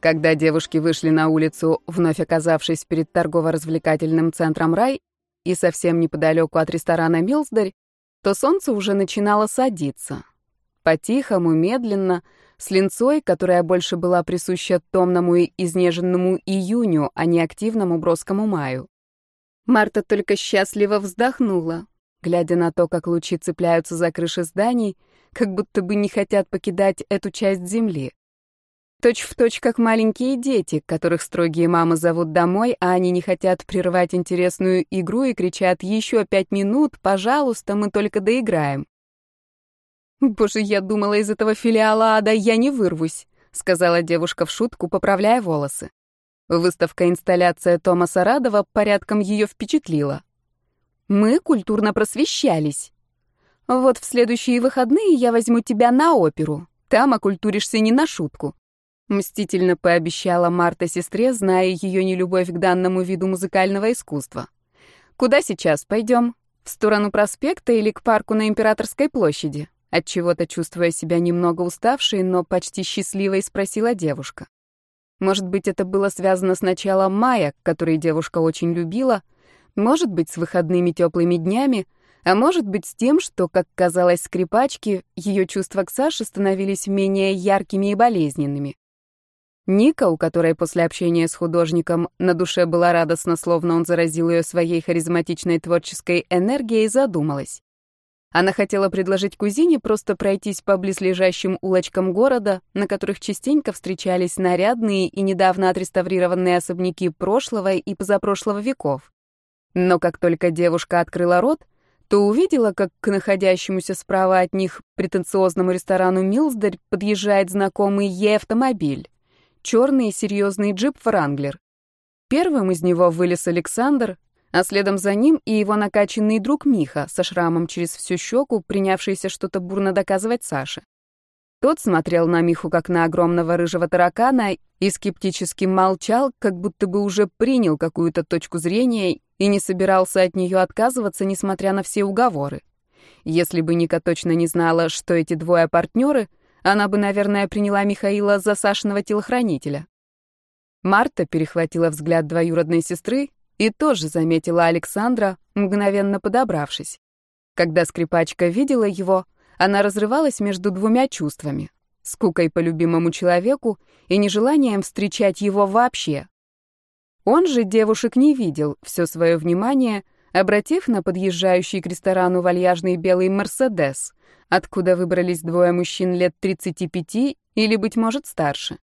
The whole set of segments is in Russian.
Когда девушки вышли на улицу, вновь оказавшись перед торгово-развлекательным центром «Рай» и совсем неподалеку от ресторана «Милсдарь», то солнце уже начинало садиться. По-тихому, медленно, с линцой, которая больше была присуща томному и изнеженному июню, а не активному броскому маю. Марта только счастливо вздохнула, глядя на то, как лучи цепляются за крыши зданий, как будто бы не хотят покидать эту часть земли. Точь в точь, как маленькие дети, которых строгие мамы зовут домой, а они не хотят прерывать интересную игру и кричат «Еще пять минут, пожалуйста, мы только доиграем». «Боже, я думала, из этого филиала ада я не вырвусь», сказала девушка в шутку, поправляя волосы. Выставка-инсталляция Томаса Радова порядком ее впечатлила. Мы культурно просвещались. Вот в следующие выходные я возьму тебя на оперу. Там окультуришься не на шутку. Мстительно пообещала Марта сестре, зная ее нелюбовь к данному виду музыкального искусства. «Куда сейчас пойдем? В сторону проспекта или к парку на Императорской площади?» Отчего-то, чувствуя себя немного уставшей, но почти счастливой, спросила девушка. Может быть, это было связано с началом мая, который девушка очень любила, может быть, с выходными теплыми днями, а может быть, с тем, что, как казалось скрипачке, ее чувства к Саше становились менее яркими и болезненными. Ника, у которой после общения с художником на душе была радостно, словно он заразил ее своей харизматичной творческой энергией, задумалась. Она хотела предложить кузине просто пройтись по близлежащим улочкам города, на которых частенько встречались нарядные и недавно отреставрированные особняки прошлого и позапрошлого веков. Но как только девушка открыла рот, то увидела, как к находящемуся справа от них претенциозному ресторану «Милсдарь» подъезжает знакомый ей автомобиль черный серьезный джип «Вранглер». Первым из него вылез Александр, а следом за ним и его накачанный друг Миха со шрамом через всю щеку, принявшийся что-то бурно доказывать Саше. Тот смотрел на Миху как на огромного рыжего таракана и скептически молчал, как будто бы уже принял какую-то точку зрения и не собирался от нее отказываться, несмотря на все уговоры. Если бы Ника точно не знала, что эти двое партнеры — она бы, наверное, приняла Михаила за Сашиного телохранителя. Марта перехватила взгляд двоюродной сестры и тоже заметила Александра, мгновенно подобравшись. Когда скрипачка видела его, она разрывалась между двумя чувствами — скукой по любимому человеку и нежеланием встречать его вообще. Он же девушек не видел, все свое внимание — обратив на подъезжающий к ресторану вальяжный белый «Мерседес», откуда выбрались двое мужчин лет 35 или, быть может, старше.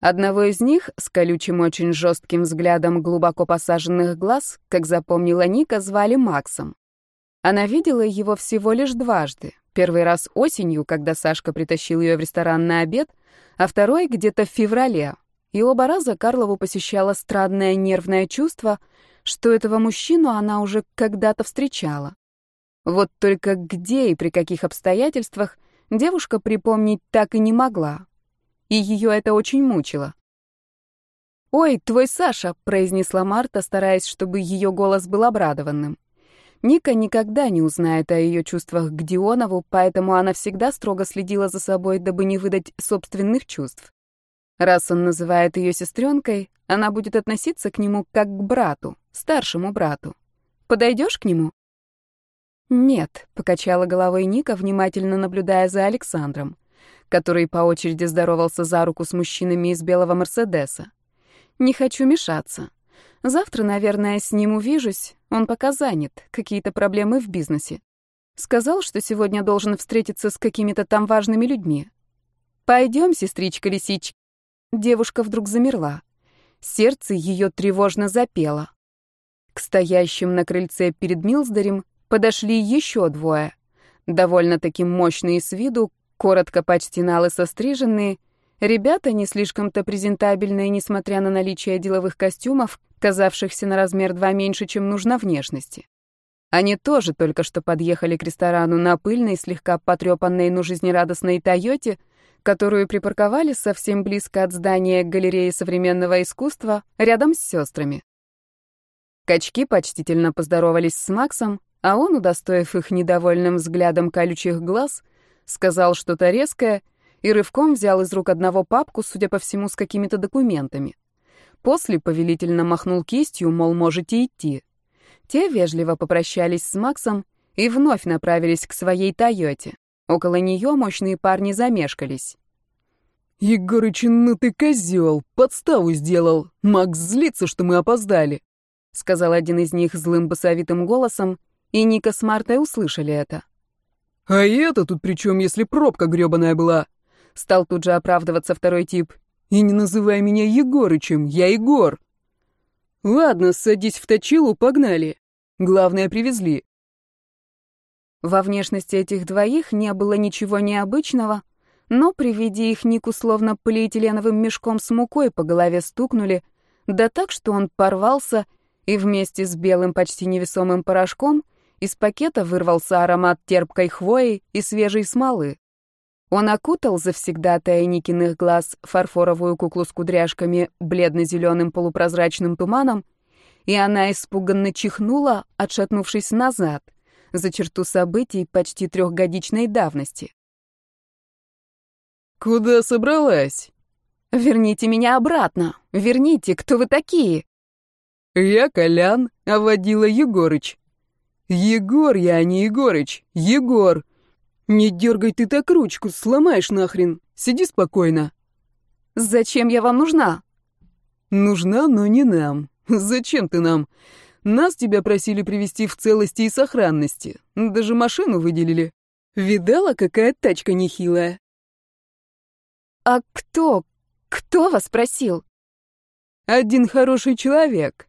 Одного из них с колючим очень жестким взглядом глубоко посаженных глаз, как запомнила Ника, звали Максом. Она видела его всего лишь дважды. Первый раз осенью, когда Сашка притащил ее в ресторан на обед, а второй где-то в феврале. И оба раза Карлову посещало странное нервное чувство, что этого мужчину она уже когда-то встречала. Вот только где и при каких обстоятельствах девушка припомнить так и не могла. И ее это очень мучило. «Ой, твой Саша», — произнесла Марта, стараясь, чтобы ее голос был обрадованным. Ника никогда не узнает о ее чувствах к Дионову, поэтому она всегда строго следила за собой, дабы не выдать собственных чувств. Раз он называет ее сестренкой, она будет относиться к нему как к брату, старшему брату. Подойдешь к нему? «Нет», — покачала головой Ника, внимательно наблюдая за Александром, который по очереди здоровался за руку с мужчинами из белого Мерседеса. «Не хочу мешаться. Завтра, наверное, с ним увижусь. Он пока занят, какие-то проблемы в бизнесе. Сказал, что сегодня должен встретиться с какими-то там важными людьми. Пойдем, сестричка-лисичка». Девушка вдруг замерла. Сердце ее тревожно запело. К стоящим на крыльце перед Милсдарем подошли еще двое. Довольно-таки мощные с виду, коротко почти налысо состриженные, ребята не слишком-то презентабельные, несмотря на наличие деловых костюмов, казавшихся на размер два меньше, чем нужно внешности. Они тоже только что подъехали к ресторану на пыльной, слегка потрепанной, но жизнерадостной «Тойоте», которую припарковали совсем близко от здания галереи современного искусства, рядом с сестрами. Качки почтительно поздоровались с Максом, а он, удостоив их недовольным взглядом колючих глаз, сказал что-то резкое и рывком взял из рук одного папку, судя по всему, с какими-то документами. После повелительно махнул кистью, мол, можете идти. Те вежливо попрощались с Максом и вновь направились к своей «Тойоте». Около нее мощные парни замешкались. «Егорыч, ну ты козел, подставу сделал. Макс злится, что мы опоздали», — сказал один из них злым басовитым голосом, и Ника с Мартой услышали это. «А это тут при чем, если пробка гребаная была?» Стал тут же оправдываться второй тип. «И не называй меня Егорычем, я Егор». «Ладно, садись в точилу, погнали. Главное, привезли». Во внешности этих двоих не было ничего необычного, но при виде их Ник условно полиэтиленовым мешком с мукой по голове стукнули, да так, что он порвался, и вместе с белым почти невесомым порошком из пакета вырвался аромат терпкой хвои и свежей смолы. Он окутал завсегдатая Никиных глаз фарфоровую куклу с кудряшками бледно-зеленым полупрозрачным туманом, и она испуганно чихнула, отшатнувшись назад, за черту событий почти трехгодичной давности. «Куда собралась?» «Верните меня обратно! Верните, кто вы такие?» «Я Колян, а водила Егорыч», «Егор я, а не Егорыч! Егор! Не дергай ты так ручку, сломаешь нахрен! Сиди спокойно!» «Зачем я вам нужна?» «Нужна, но не нам. Зачем ты нам? Нас тебя просили привести в целости и сохранности. Даже машину выделили. Видала, какая тачка нехилая?» «А кто? Кто вас просил?» «Один хороший человек.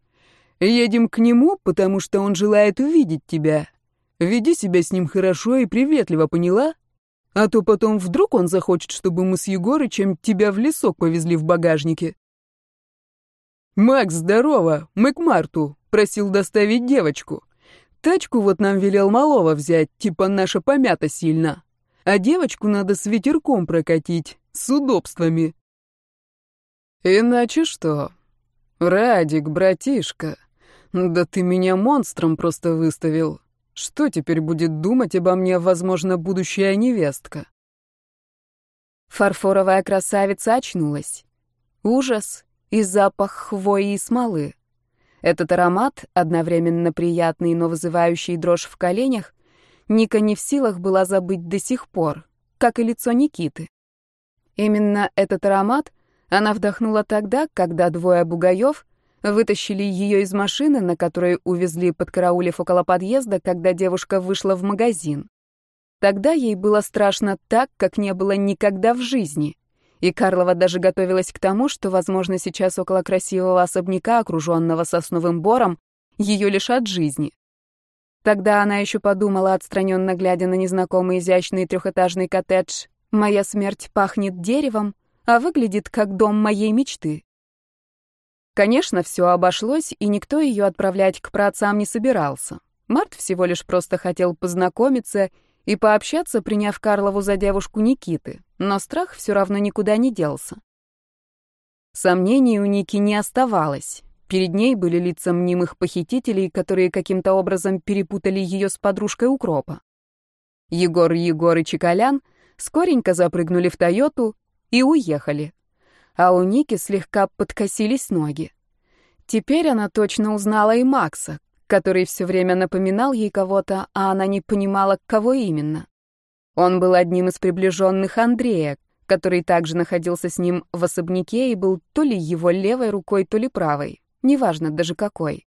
Едем к нему, потому что он желает увидеть тебя. Веди себя с ним хорошо и приветливо, поняла? А то потом вдруг он захочет, чтобы мы с Егорычем тебя в лесок повезли в багажнике. Макс, здорово, мы к Марту. Просил доставить девочку. Тачку вот нам велел малого взять, типа наша помята сильно. А девочку надо с ветерком прокатить, с удобствами. Иначе что? Радик, братишка, да ты меня монстром просто выставил. Что теперь будет думать обо мне, возможно, будущая невестка? Фарфоровая красавица очнулась. Ужас и запах хвои и смолы. Этот аромат, одновременно приятный, но вызывающий дрожь в коленях, Ника не в силах была забыть до сих пор, как и лицо Никиты. Именно этот аромат она вдохнула тогда, когда двое бугаев Вытащили ее из машины, на которой увезли, подкараулив около подъезда, когда девушка вышла в магазин. Тогда ей было страшно так, как не было никогда в жизни. И Карлова даже готовилась к тому, что, возможно, сейчас около красивого особняка, окруженного сосновым бором, ее лишат жизни. Тогда она еще подумала, отстраненно глядя на незнакомый изящный трехэтажный коттедж, «Моя смерть пахнет деревом, а выглядит как дом моей мечты». Конечно, все обошлось, и никто ее отправлять к праотцам не собирался. Март всего лишь просто хотел познакомиться и пообщаться, приняв Карлову за девушку Никиты, но страх все равно никуда не делся. Сомнений у Ники не оставалось. Перед ней были лица мнимых похитителей, которые каким-то образом перепутали ее с подружкой Укропа. Егор, Егор и Чекалян скоренько запрыгнули в Тойоту и уехали а у Ники слегка подкосились ноги. Теперь она точно узнала и Макса, который все время напоминал ей кого-то, а она не понимала, кого именно. Он был одним из приближенных Андрея, который также находился с ним в особняке и был то ли его левой рукой, то ли правой, неважно даже какой.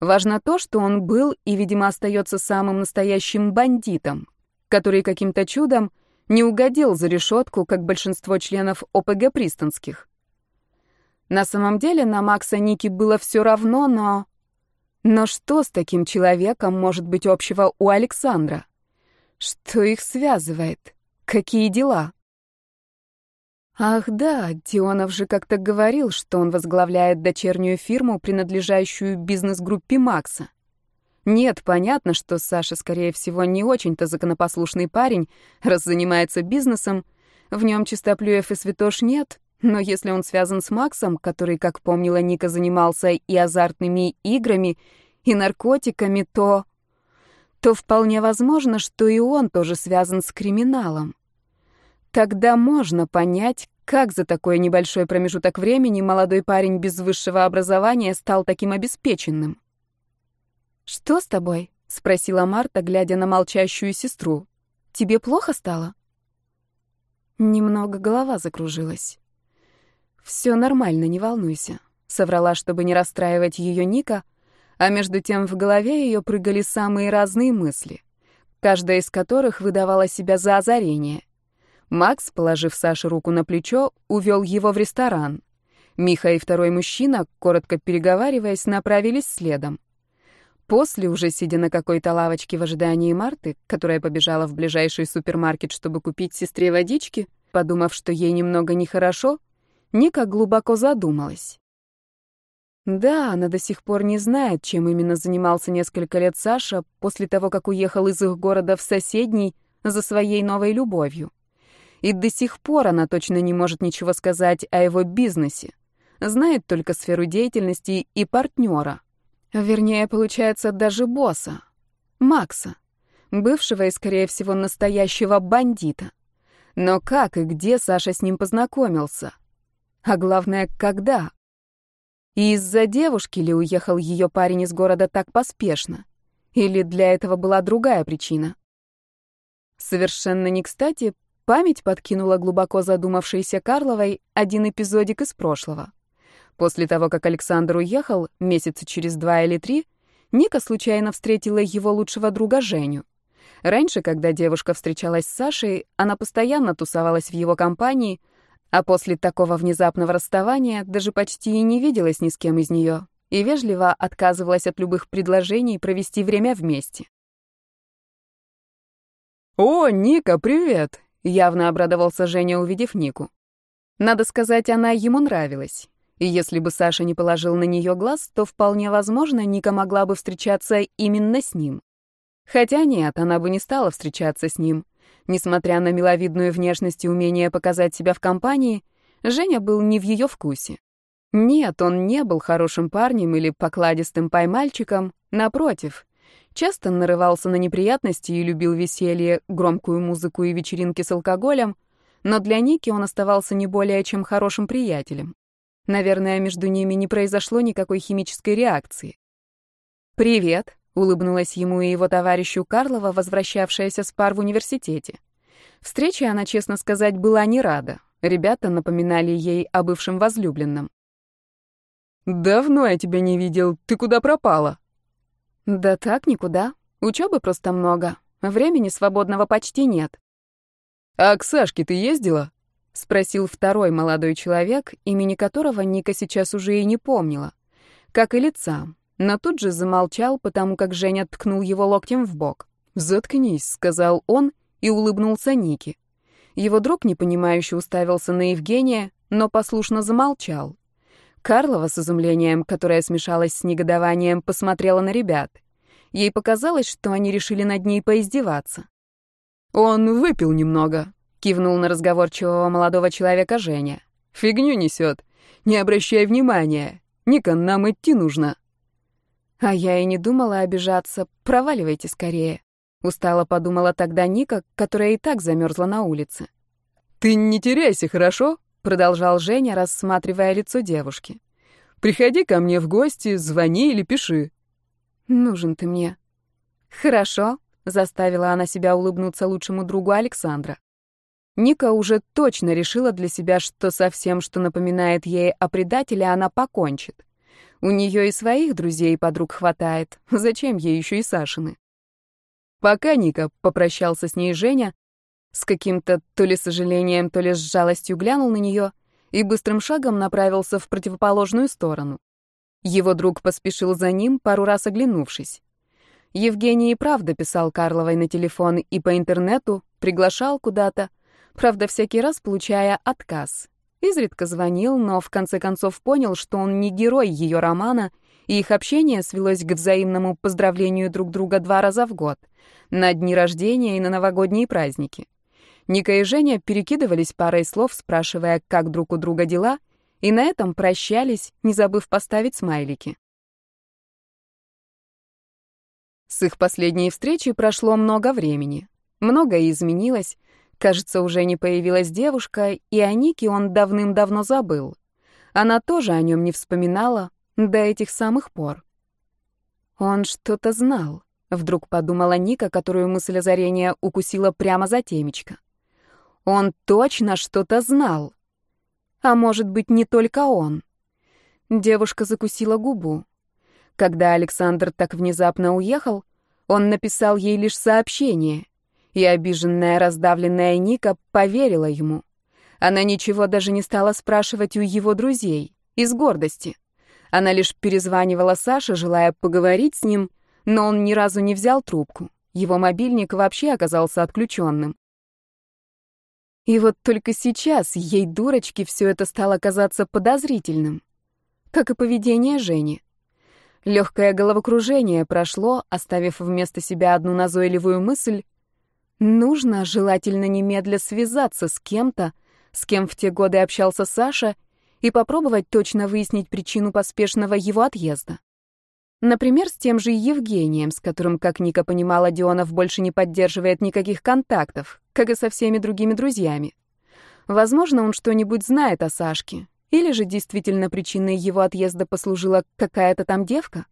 Важно то, что он был и, видимо, остается самым настоящим бандитом, который каким-то чудом не угодил за решетку, как большинство членов ОПГ пристанских. На самом деле на Макса Ники было все равно, но... Но что с таким человеком может быть общего у Александра? Что их связывает? Какие дела? Ах да, Дионов же как-то говорил, что он возглавляет дочернюю фирму, принадлежащую бизнес-группе Макса. Нет, понятно, что Саша, скорее всего, не очень-то законопослушный парень, раз занимается бизнесом. В нем чистоплюев и святош нет, но если он связан с Максом, который, как помнила Ника, занимался и азартными играми, и наркотиками, то... то вполне возможно, что и он тоже связан с криминалом. Тогда можно понять, как за такой небольшой промежуток времени молодой парень без высшего образования стал таким обеспеченным. «Что с тобой?» — спросила Марта, глядя на молчащую сестру. «Тебе плохо стало?» Немного голова закружилась. «Все нормально, не волнуйся», — соврала, чтобы не расстраивать ее Ника, а между тем в голове ее прыгали самые разные мысли, каждая из которых выдавала себя за озарение. Макс, положив Саше руку на плечо, увел его в ресторан. Миха и второй мужчина, коротко переговариваясь, направились следом. После, уже сидя на какой-то лавочке в ожидании Марты, которая побежала в ближайший супермаркет, чтобы купить сестре водички, подумав, что ей немного нехорошо, Ника глубоко задумалась. Да, она до сих пор не знает, чем именно занимался несколько лет Саша после того, как уехал из их города в соседний за своей новой любовью. И до сих пор она точно не может ничего сказать о его бизнесе. Знает только сферу деятельности и партнера. Вернее, получается, даже босса. Макса. Бывшего и, скорее всего, настоящего бандита. Но как и где Саша с ним познакомился? А главное, когда? И из-за девушки ли уехал ее парень из города так поспешно? Или для этого была другая причина? Совершенно не кстати, память подкинула глубоко задумавшейся Карловой один эпизодик из прошлого. После того, как Александр уехал, месяца через два или три, Ника случайно встретила его лучшего друга Женю. Раньше, когда девушка встречалась с Сашей, она постоянно тусовалась в его компании, а после такого внезапного расставания даже почти и не виделась ни с кем из нее и вежливо отказывалась от любых предложений провести время вместе. «О, Ника, привет!» — явно обрадовался Женя, увидев Нику. Надо сказать, она ему нравилась. И если бы Саша не положил на нее глаз, то вполне возможно, Ника могла бы встречаться именно с ним. Хотя нет, она бы не стала встречаться с ним. Несмотря на миловидную внешность и умение показать себя в компании, Женя был не в ее вкусе. Нет, он не был хорошим парнем или покладистым поймальчиком, напротив. Часто нарывался на неприятности и любил веселье, громкую музыку и вечеринки с алкоголем, но для Ники он оставался не более чем хорошим приятелем. Наверное, между ними не произошло никакой химической реакции. «Привет», Улыбнулась ему и его товарищу Карлова, возвращавшаяся с пар в университете. Встрече она, честно сказать, была не рада. Ребята напоминали ей о бывшем возлюбленном. «Давно я тебя не видел. Ты куда пропала?» «Да так, никуда. Учебы просто много. Времени свободного почти нет». «А к Сашке ты ездила?» — спросил второй молодой человек, имени которого Ника сейчас уже и не помнила. Как и лица, но тут же замолчал, потому как Женя ткнул его локтем в бок. «Заткнись», — сказал он и улыбнулся Нике. Его друг, непонимающе, уставился на Евгения, но послушно замолчал. Карлова с изумлением, которое смешалось с негодованием, посмотрела на ребят. Ей показалось, что они решили над ней поиздеваться. «Он выпил немного», — кивнул на разговорчивого молодого человека Женя. «Фигню несет. Не обращай внимания. Ника, нам идти нужно». А я и не думала обижаться. Проваливайте скорее. Устало подумала тогда Ника, которая и так замерзла на улице. «Ты не теряйся, хорошо?» — продолжал Женя, рассматривая лицо девушки. «Приходи ко мне в гости, звони или пиши». «Нужен ты мне». «Хорошо», — заставила она себя улыбнуться лучшему другу Александра. Ника уже точно решила для себя, что со всем, что напоминает ей о предателе, она покончит. У нее и своих друзей и подруг хватает. Зачем ей еще и Сашины? Пока, Ника, попрощался с ней Женя, с каким-то то ли сожалением, то ли с жалостью глянул на нее и быстрым шагом направился в противоположную сторону. Его друг поспешил за ним, пару раз оглянувшись. Евгений и правда писал Карловой на телефон и по интернету, приглашал куда-то, правда, всякий раз получая отказ. Изредка звонил, но в конце концов понял, что он не герой ее романа, и их общение свелось к взаимному поздравлению друг друга два раза в год, на дни рождения и на новогодние праздники. Ника и Женя перекидывались парой слов, спрашивая, как друг у друга дела, и на этом прощались, не забыв поставить смайлики. С их последней встречи прошло много времени. Многое изменилось, Кажется, уже не появилась девушка, и о Нике он давным-давно забыл. Она тоже о нем не вспоминала до этих самых пор. Он что-то знал, вдруг подумала Ника, которую мысль озарения укусила прямо за темечко. Он точно что-то знал. А может быть, не только он. Девушка закусила губу. Когда Александр так внезапно уехал, он написал ей лишь сообщение, и обиженная, раздавленная Ника поверила ему. Она ничего даже не стала спрашивать у его друзей, из гордости. Она лишь перезванивала Саше, желая поговорить с ним, но он ни разу не взял трубку. Его мобильник вообще оказался отключенным. И вот только сейчас ей, дурочке, все это стало казаться подозрительным. Как и поведение Жени. Легкое головокружение прошло, оставив вместо себя одну назойливую мысль. Нужно, желательно немедля связаться с кем-то, с кем в те годы общался Саша, и попробовать точно выяснить причину поспешного его отъезда. Например, с тем же Евгением, с которым, как Ника понимала, Дионов больше не поддерживает никаких контактов, как и со всеми другими друзьями. Возможно, он что-нибудь знает о Сашке, или же действительно причиной его отъезда послужила какая-то там девка?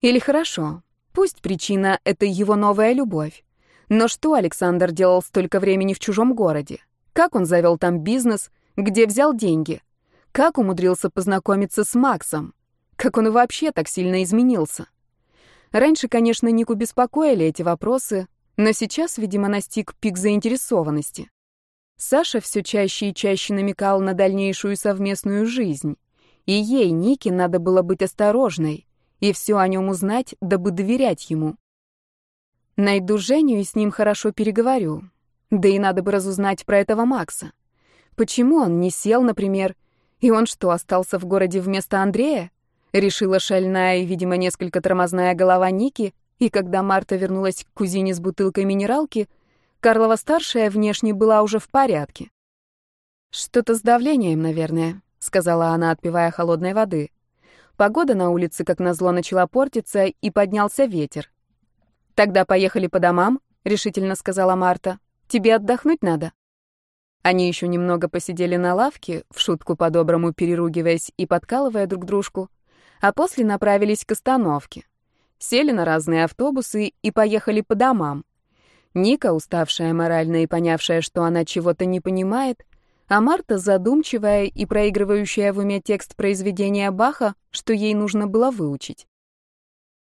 Или хорошо, пусть причина — это его новая любовь. Но что Александр делал столько времени в чужом городе? Как он завел там бизнес? Где взял деньги? Как умудрился познакомиться с Максом? Как он вообще так сильно изменился? Раньше, конечно, Нику беспокоили эти вопросы, но сейчас, видимо, настиг пик заинтересованности. Саша все чаще и чаще намекал на дальнейшую совместную жизнь. И ей, Нике, надо было быть осторожной и все о нем узнать, дабы доверять ему. Найду Женю и с ним хорошо переговорю. Да и надо бы разузнать про этого Макса. Почему он не сел, например, и он что, остался в городе вместо Андрея? Решила шальная и, видимо, несколько тормозная голова Ники, и когда Марта вернулась к кузине с бутылкой минералки — Карлова-старшая внешне была уже в порядке. «Что-то с давлением, наверное», — сказала она, отпивая холодной воды. Погода на улице, как назло, начала портиться, и поднялся ветер. «Тогда поехали по домам», — решительно сказала Марта. «Тебе отдохнуть надо». Они еще немного посидели на лавке, в шутку по-доброму переругиваясь и подкалывая друг дружку, а после направились к остановке. Сели на разные автобусы и поехали по домам. Ника, уставшая морально и понявшая, что она чего-то не понимает, а Марта, задумчивая и проигрывающая в уме текст произведения Баха, что ей нужно было выучить.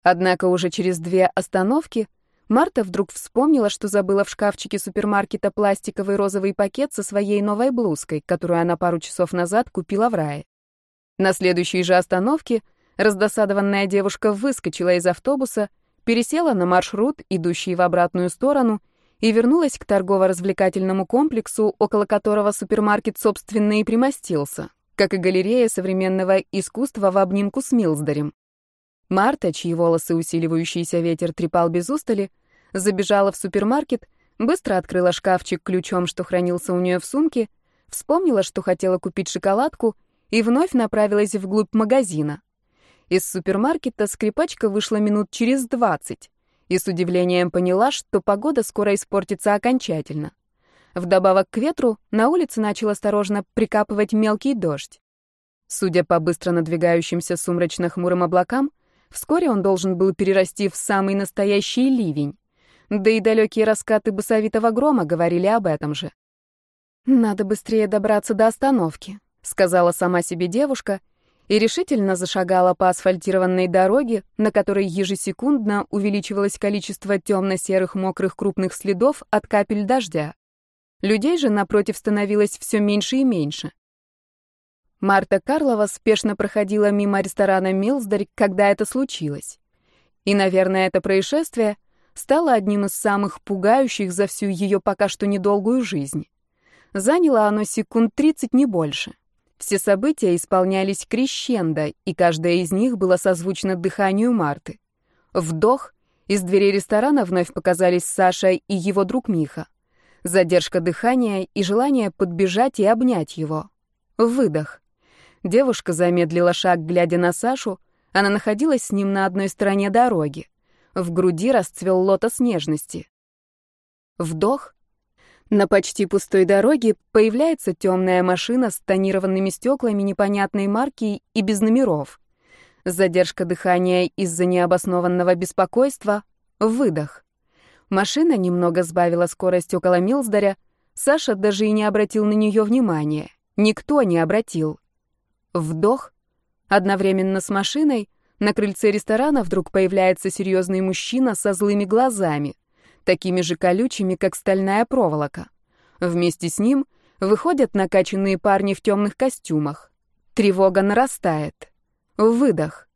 Однако уже через две остановки Марта вдруг вспомнила, что забыла в шкафчике супермаркета пластиковый розовый пакет со своей новой блузкой, которую она пару часов назад купила в рае. На следующей же остановке раздосадованная девушка выскочила из автобуса пересела на маршрут, идущий в обратную сторону, и вернулась к торгово-развлекательному комплексу, около которого супермаркет, собственно, и примостился, как и галерея современного искусства в обнимку с Милсдарем. Марта, чьи волосы усиливающийся ветер трепал без устали, забежала в супермаркет, быстро открыла шкафчик ключом, что хранился у нее в сумке, вспомнила, что хотела купить шоколадку, и вновь направилась вглубь магазина. Из супермаркета скрипачка вышла минут через двадцать и с удивлением поняла, что погода скоро испортится окончательно. Вдобавок к ветру на улице начал осторожно прикапывать мелкий дождь. Судя по быстро надвигающимся сумрачно-хмурым облакам, вскоре он должен был перерасти в самый настоящий ливень. Да и далекие раскаты басовитого грома говорили об этом же. «Надо быстрее добраться до остановки», — сказала сама себе девушка — и решительно зашагала по асфальтированной дороге, на которой ежесекундно увеличивалось количество темно-серых мокрых крупных следов от капель дождя. Людей же, напротив, становилось все меньше и меньше. Марта Карлова спешно проходила мимо ресторана «Милсдарь», когда это случилось. И, наверное, это происшествие стало одним из самых пугающих за всю ее пока что недолгую жизнь. Заняло оно секунд 30, не больше. Все события исполнялись крещендо, и каждое из них было созвучно дыханию Марты. Вдох, из дверей ресторана вновь показались Саша и его друг Миха. Задержка дыхания и желание подбежать и обнять его. Выдох. Девушка замедлила шаг, глядя на Сашу. Она находилась с ним на одной стороне дороги. В груди расцвел лотос нежности. Вдох. На почти пустой дороге появляется темная машина с тонированными стеклами непонятной марки и без номеров. Задержка дыхания из-за необоснованного беспокойства — выдох. Машина немного сбавила скорость около Милсдаря, Саша даже и не обратил на нее внимания. Никто не обратил. Вдох. Одновременно с машиной на крыльце ресторана вдруг появляется серьезный мужчина со злыми глазами такими же колючими, как стальная проволока. Вместе с ним выходят накачанные парни в темных костюмах. Тревога нарастает. Выдох.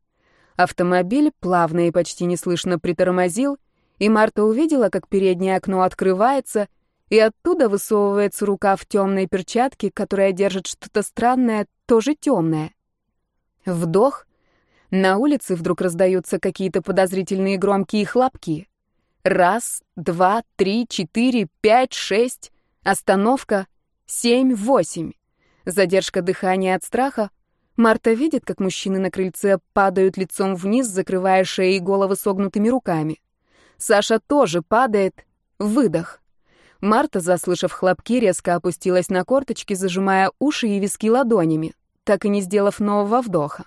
Автомобиль плавно и почти неслышно притормозил, и Марта увидела, как переднее окно открывается, и оттуда высовывается рука в темной перчатке, которая держит что-то странное, тоже темное. Вдох. На улице вдруг раздаются какие-то подозрительные громкие хлопки. Раз, два, три, четыре, пять, шесть. Остановка. Семь, восемь. Задержка дыхания от страха. Марта видит, как мужчины на крыльце падают лицом вниз, закрывая шеи и головы согнутыми руками. Саша тоже падает. Выдох. Марта, заслышав хлопки, резко опустилась на корточки, зажимая уши и виски ладонями, так и не сделав нового вдоха.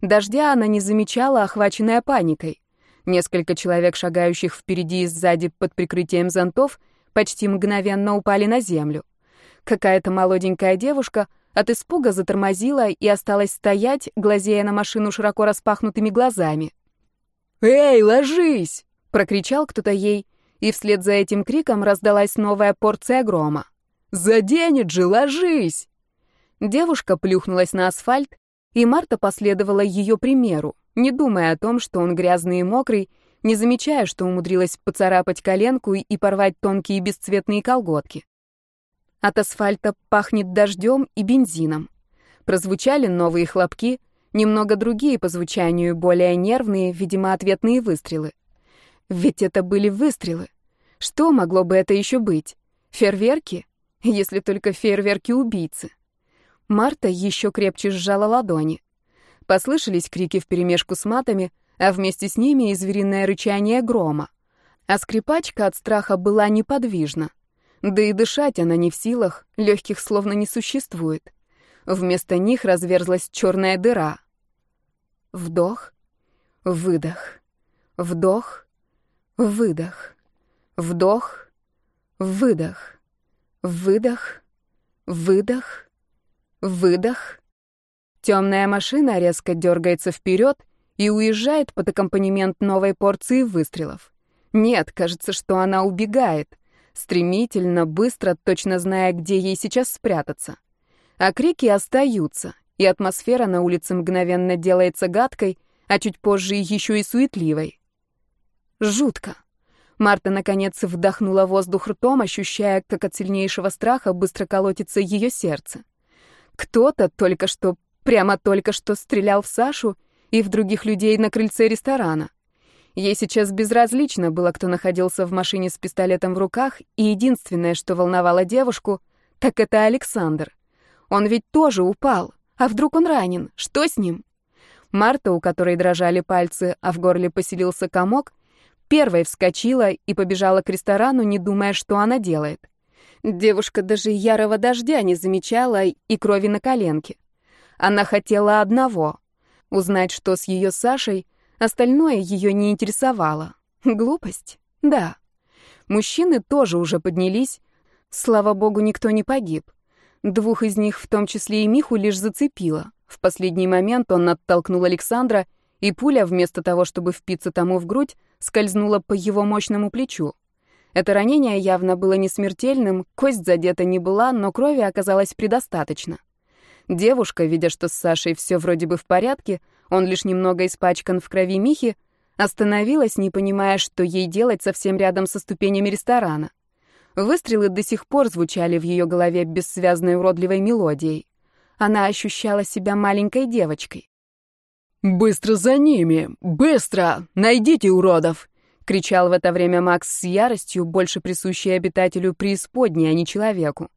Дождя она не замечала, охваченная паникой. Несколько человек, шагающих впереди и сзади под прикрытием зонтов, почти мгновенно упали на землю. Какая-то молоденькая девушка от испуга затормозила и осталась стоять, глазея на машину широко распахнутыми глазами. «Эй, ложись!» — прокричал кто-то ей, и вслед за этим криком раздалась новая порция грома. «Заденет же, ложись!» Девушка плюхнулась на асфальт, и Марта последовала ее примеру не думая о том, что он грязный и мокрый, не замечая, что умудрилась поцарапать коленку и порвать тонкие бесцветные колготки. От асфальта пахнет дождем и бензином. Прозвучали новые хлопки, немного другие по звучанию, более нервные, видимо, ответные выстрелы. Ведь это были выстрелы. Что могло бы это еще быть? Фейерверки? Если только фейерверки убийцы. Марта еще крепче сжала ладони. Послышались крики вперемешку с матами, а вместе с ними и звериное рычание грома. А скрипачка от страха была неподвижна. Да и дышать она не в силах, легких словно не существует. Вместо них разверзлась черная дыра. Вдох, выдох, вдох, выдох, вдох, выдох, выдох, выдох, выдох, Темная машина резко дергается вперед и уезжает под аккомпанемент новой порции выстрелов. Нет, кажется, что она убегает. Стремительно, быстро, точно зная, где ей сейчас спрятаться. А крики остаются, и атмосфера на улице мгновенно делается гадкой, а чуть позже еще и суетливой. Жутко. Марта, наконец, вдохнула воздух ртом, ощущая, как от сильнейшего страха быстро колотится ее сердце. Кто-то только что Прямо только что стрелял в Сашу и в других людей на крыльце ресторана. Ей сейчас безразлично было, кто находился в машине с пистолетом в руках, и единственное, что волновало девушку, так это Александр. Он ведь тоже упал. А вдруг он ранен? Что с ним? Марта, у которой дрожали пальцы, а в горле поселился комок, первой вскочила и побежала к ресторану, не думая, что она делает. Девушка даже ярого дождя не замечала и крови на коленке. Она хотела одного — узнать, что с ее Сашей, остальное ее не интересовало. Глупость? Да. Мужчины тоже уже поднялись. Слава богу, никто не погиб. Двух из них, в том числе и Миху, лишь зацепило. В последний момент он оттолкнул Александра, и пуля, вместо того, чтобы впиться тому в грудь, скользнула по его мощному плечу. Это ранение явно было не смертельным, кость задета не была, но крови оказалось предостаточно. Девушка, видя, что с Сашей все вроде бы в порядке, он лишь немного испачкан в крови Михи, остановилась, не понимая, что ей делать совсем рядом со ступенями ресторана. Выстрелы до сих пор звучали в ее голове бессвязной уродливой мелодией. Она ощущала себя маленькой девочкой. «Быстро за ними! Быстро! Найдите уродов!» — кричал в это время Макс с яростью, больше присущей обитателю преисподней, а не человеку.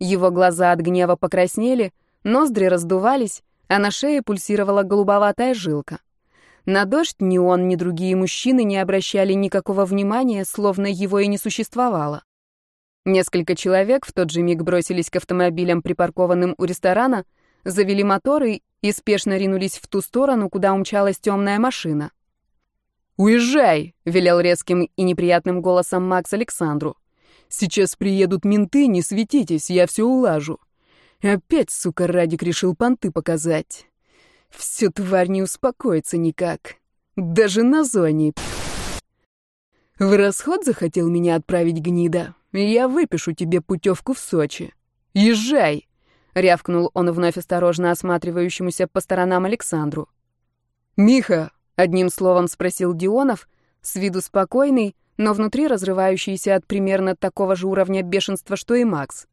Его глаза от гнева покраснели, Ноздри раздувались, а на шее пульсировала голубоватая жилка. На дождь ни он, ни другие мужчины не обращали никакого внимания, словно его и не существовало. Несколько человек в тот же миг бросились к автомобилям, припаркованным у ресторана, завели моторы и спешно ринулись в ту сторону, куда умчалась темная машина. «Уезжай!» — велел резким и неприятным голосом Макс Александру. «Сейчас приедут менты, не светитесь, я все улажу». Опять, сука, Радик решил понты показать. Все тварь не успокоится никак. Даже на зоне. В расход захотел меня отправить гнида. Я выпишу тебе путевку в Сочи. Езжай!» — рявкнул он вновь осторожно осматривающемуся по сторонам Александру. «Миха!» — одним словом спросил Дионов, с виду спокойный, но внутри разрывающийся от примерно такого же уровня бешенства, что и Макс.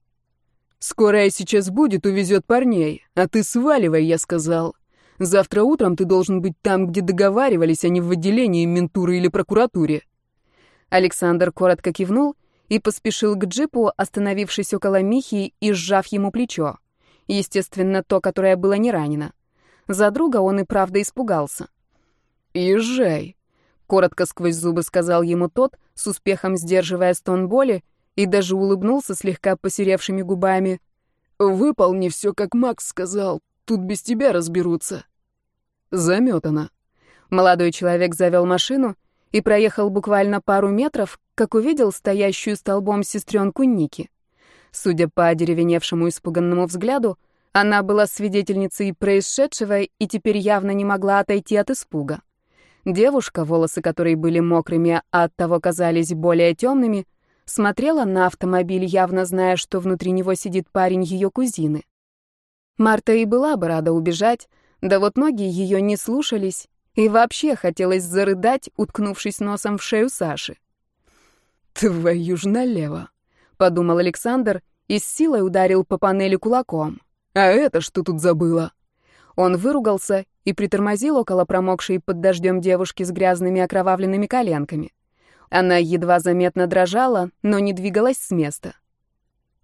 «Скорая сейчас будет, увезет парней, а ты сваливай, я сказал. Завтра утром ты должен быть там, где договаривались, а не в отделении ментуры или прокуратуре». Александр коротко кивнул и поспешил к джипу, остановившись около Михи и сжав ему плечо. Естественно, то, которое было не ранено. За друга он и правда испугался. «Езжай», — коротко сквозь зубы сказал ему тот, с успехом сдерживая стон боли, и даже улыбнулся слегка посеревшими губами. «Выполни все, как Макс сказал. Тут без тебя разберутся». Заметано. Молодой человек завел машину и проехал буквально пару метров, как увидел стоящую столбом сестренку Ники. Судя по одеревеневшему испуганному взгляду, она была свидетельницей происшедшего и теперь явно не могла отойти от испуга. Девушка, волосы которой были мокрыми, а оттого казались более темными, смотрела на автомобиль, явно зная, что внутри него сидит парень ее кузины. Марта и была бы рада убежать, да вот ноги ее не слушались, и вообще хотелось зарыдать, уткнувшись носом в шею Саши. «Твою ж налево!» — подумал Александр и с силой ударил по панели кулаком. «А это что тут забыла?» Он выругался и притормозил около промокшей под дождем девушки с грязными окровавленными коленками. Она едва заметно дрожала, но не двигалась с места.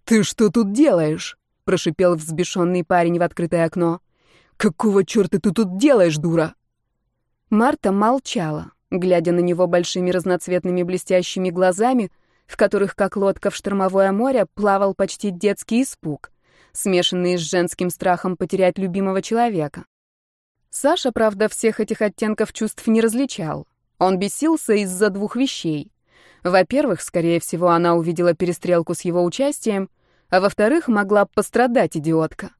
«Ты что тут делаешь?» — прошипел взбешенный парень в открытое окно. «Какого черта ты тут делаешь, дура?» Марта молчала, глядя на него большими разноцветными блестящими глазами, в которых, как лодка в штормовое море, плавал почти детский испуг, смешанный с женским страхом потерять любимого человека. Саша, правда, всех этих оттенков чувств не различал. Он бесился из-за двух вещей. Во-первых, скорее всего, она увидела перестрелку с его участием, а во-вторых, могла пострадать идиотка.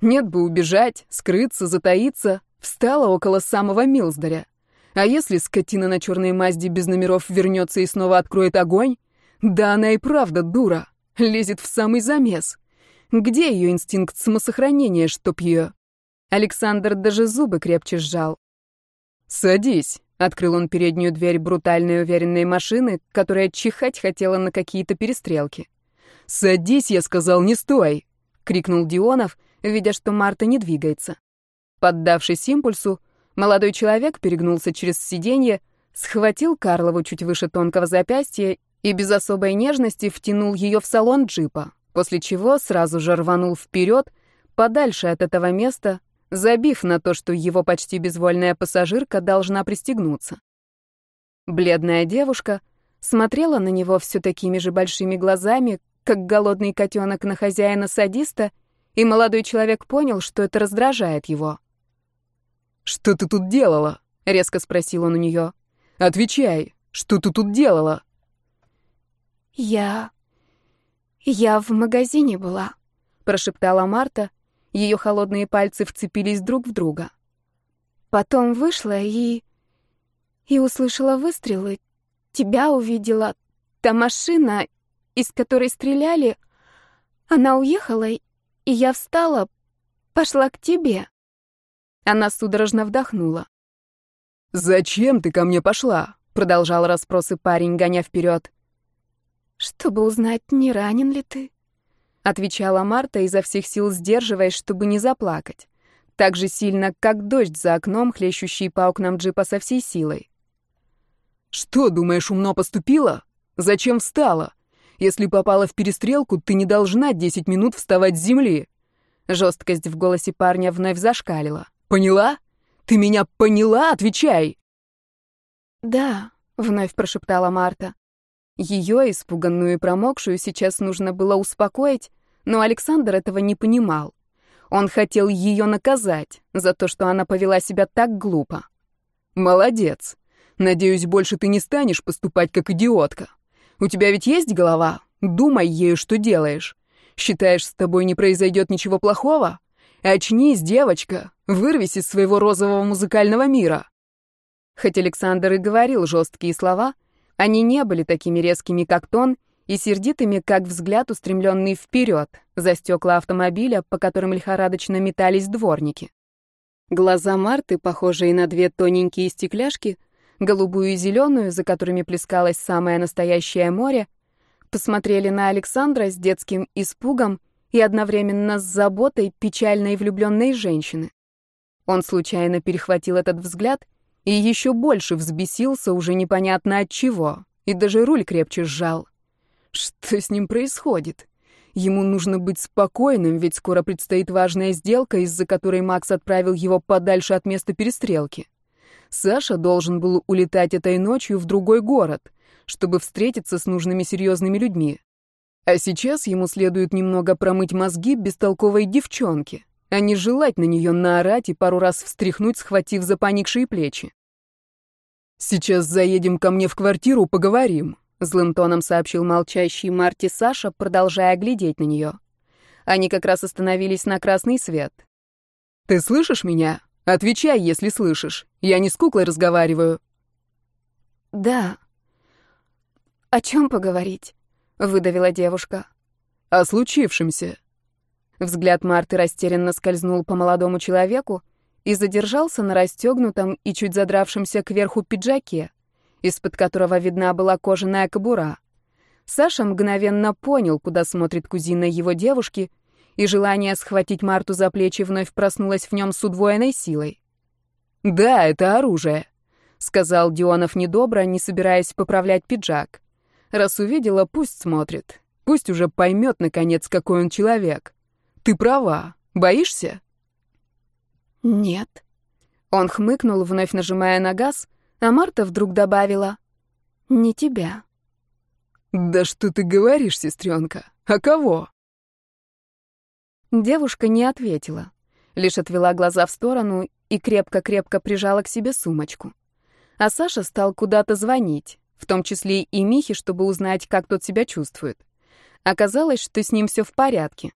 Нет бы убежать, скрыться, затаиться, встала около самого Милздаря. А если скотина на черной Мазде без номеров вернется и снова откроет огонь? Да она и правда дура, лезет в самый замес. Где ее инстинкт самосохранения, чтоб ее... Александр даже зубы крепче сжал. «Садись», Открыл он переднюю дверь брутальной уверенной машины, которая чихать хотела на какие-то перестрелки. «Садись, я сказал, не стой!» — крикнул Дионов, видя, что Марта не двигается. Поддавшись импульсу, молодой человек перегнулся через сиденье, схватил Карлову чуть выше тонкого запястья и без особой нежности втянул ее в салон джипа, после чего сразу же рванул вперед, подальше от этого места, забив на то, что его почти безвольная пассажирка должна пристегнуться. Бледная девушка смотрела на него все такими же большими глазами, как голодный котенок на хозяина-садиста, и молодой человек понял, что это раздражает его. «Что ты тут делала?» — резко спросил он у нее. «Отвечай, что ты тут делала?» «Я... я в магазине была», — прошептала Марта, ее холодные пальцы вцепились друг в друга. Потом вышла и... и услышала выстрелы. Тебя увидела. Та машина, из которой стреляли, она уехала, и я встала, пошла к тебе. Она судорожно вдохнула. «Зачем ты ко мне пошла?» — продолжал расспросы парень, гоня вперед. «Чтобы узнать, не ранен ли ты?» отвечала Марта, изо всех сил сдерживаясь, чтобы не заплакать. Так же сильно, как дождь за окном, хлещущий по окнам джипа со всей силой. «Что, думаешь, умно поступила? Зачем встала? Если попала в перестрелку, ты не должна десять минут вставать с земли». Жесткость в голосе парня вновь зашкалила. «Поняла? Ты меня поняла? Отвечай!» «Да», — вновь прошептала Марта. Ее, испуганную и промокшую, сейчас нужно было успокоить, но Александр этого не понимал. Он хотел ее наказать за то, что она повела себя так глупо. «Молодец. Надеюсь, больше ты не станешь поступать как идиотка. У тебя ведь есть голова? Думай ею, что делаешь. Считаешь, с тобой не произойдет ничего плохого? Очнись, девочка, вырвись из своего розового музыкального мира». Хоть Александр и говорил жесткие слова, они не были такими резкими, как тон, и сердитыми, как взгляд, устремленный вперед, за стекла автомобиля, по которым лихорадочно метались дворники. Глаза Марты, похожие на две тоненькие стекляшки, голубую и зеленую, за которыми плескалось самое настоящее море, посмотрели на Александра с детским испугом и одновременно с заботой печальной влюбленной женщины. Он случайно перехватил этот взгляд и еще больше взбесился уже непонятно от чего, и даже руль крепче сжал. Что с ним происходит? Ему нужно быть спокойным, ведь скоро предстоит важная сделка, из-за которой Макс отправил его подальше от места перестрелки. Саша должен был улетать этой ночью в другой город, чтобы встретиться с нужными серьезными людьми. А сейчас ему следует немного промыть мозги бестолковой девчонке, а не желать на нее наорать и пару раз встряхнуть, схватив за поникшие плечи. «Сейчас заедем ко мне в квартиру, поговорим», Злым тоном сообщил молчащий Марти Саша, продолжая глядеть на нее. Они как раз остановились на красный свет. «Ты слышишь меня? Отвечай, если слышишь. Я не с куклой разговариваю». «Да». «О чем поговорить?» — выдавила девушка. «О случившемся». Взгляд Марты растерянно скользнул по молодому человеку и задержался на расстегнутом и чуть задравшемся кверху пиджаке из-под которого видна была кожаная кобура. Саша мгновенно понял, куда смотрит кузина его девушки, и желание схватить Марту за плечи вновь проснулось в нем с удвоенной силой. «Да, это оружие», — сказал Дионов недобро, не собираясь поправлять пиджак. «Раз увидела, пусть смотрит. Пусть уже поймет, наконец, какой он человек. Ты права. Боишься?» «Нет». Он хмыкнул, вновь нажимая на газ, а Марта вдруг добавила «Не тебя». «Да что ты говоришь, сестренка? А кого?» Девушка не ответила, лишь отвела глаза в сторону и крепко-крепко прижала к себе сумочку. А Саша стал куда-то звонить, в том числе и Михе, чтобы узнать, как тот себя чувствует. Оказалось, что с ним все в порядке.